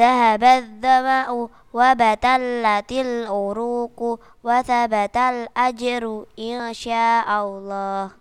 ذهب الظمأ وبتلت العروق وثبت الأجر إن شاء الله.